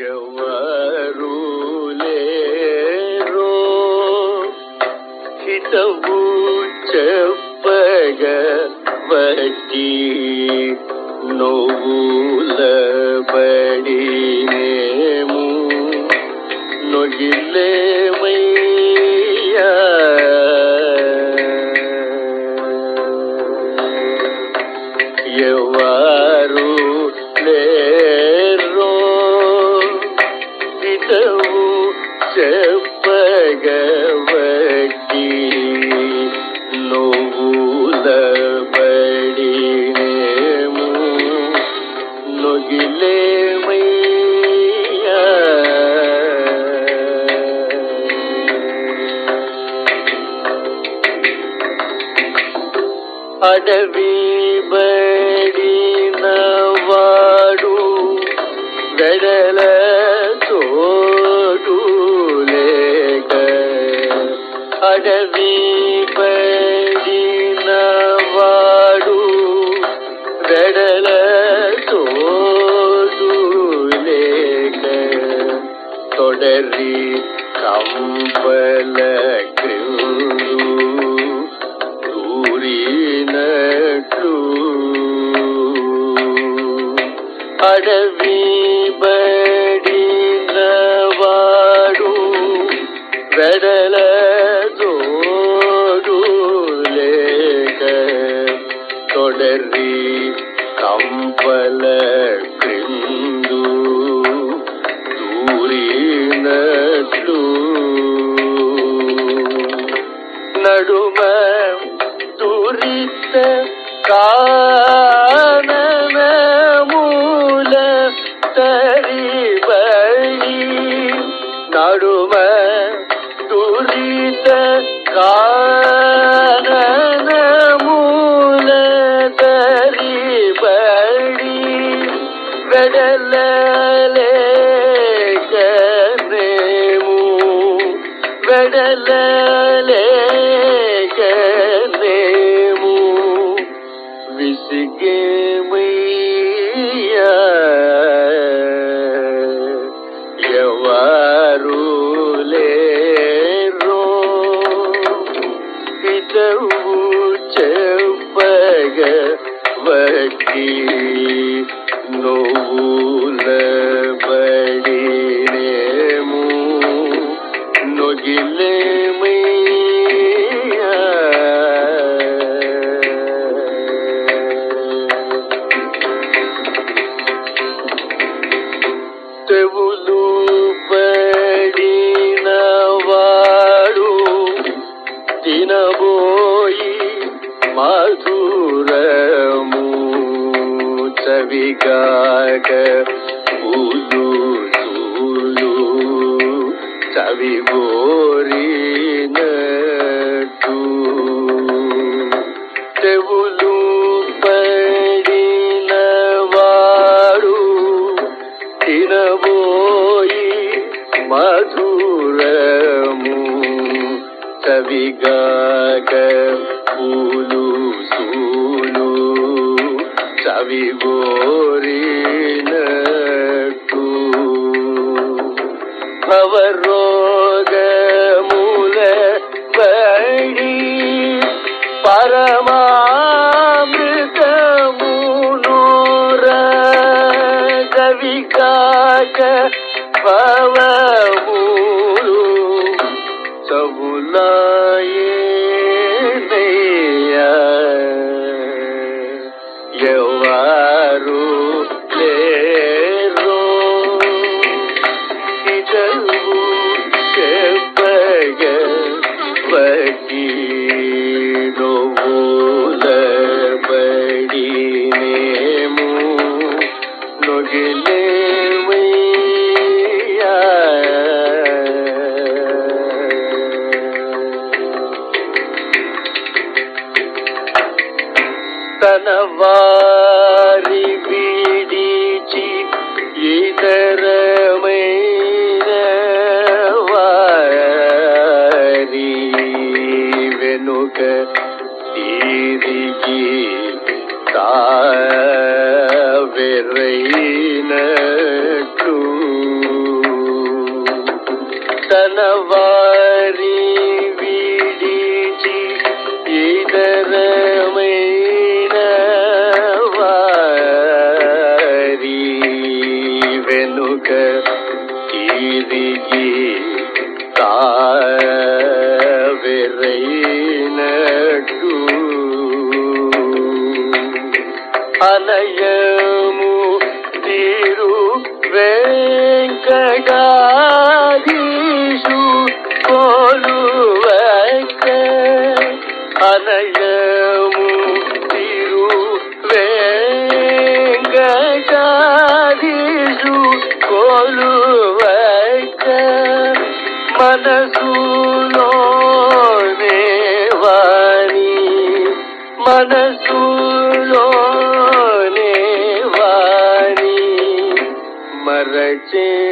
ఎవరు లేరో. హితవు చెప్పగ వట్టి నోవుల బడినేము నొగిలేమయ్యా. ఎవరు ದುಃಖವು ಜಪಗವಗಿ ನೋವುಲ ಬಡಿನೇಮು ನೊಗಿಲೇ ಮೈಯ ಅಡವಿ ಬಡಿನವಾಡು ಬೆಡಲ சுந்தரி கம்பல கிருந்து தூரினட்டு அடவிபடி வாடு வெடல தொடரி கம்பல கிருந்து தூரி நடும துரித்த காணன மூல தரிபழி நடும துரித்த கா கடலை మధురము చవిగాక పూలు తూలు చవి గోరినట్టు తెవులు పడిన వాడు తినబోయి మధురము கவிகாக ஊலு சூலு சவிகோரின பவரோக மூல பழி பரமாமிருதமுனோர கவிகாக பவமூலு بلائی கனவாரி வீடீச்சி இதரமைனவாரி வெனுக தீரிகி தாவிரைனட்டு கனவாரி వెనుక తిరిగి తావెరైనట్టు అనయము తిరు వెంకటాదీషు కొలువక అనయము కోలు కోలు మనసులోనే వారి. వారి. మరచే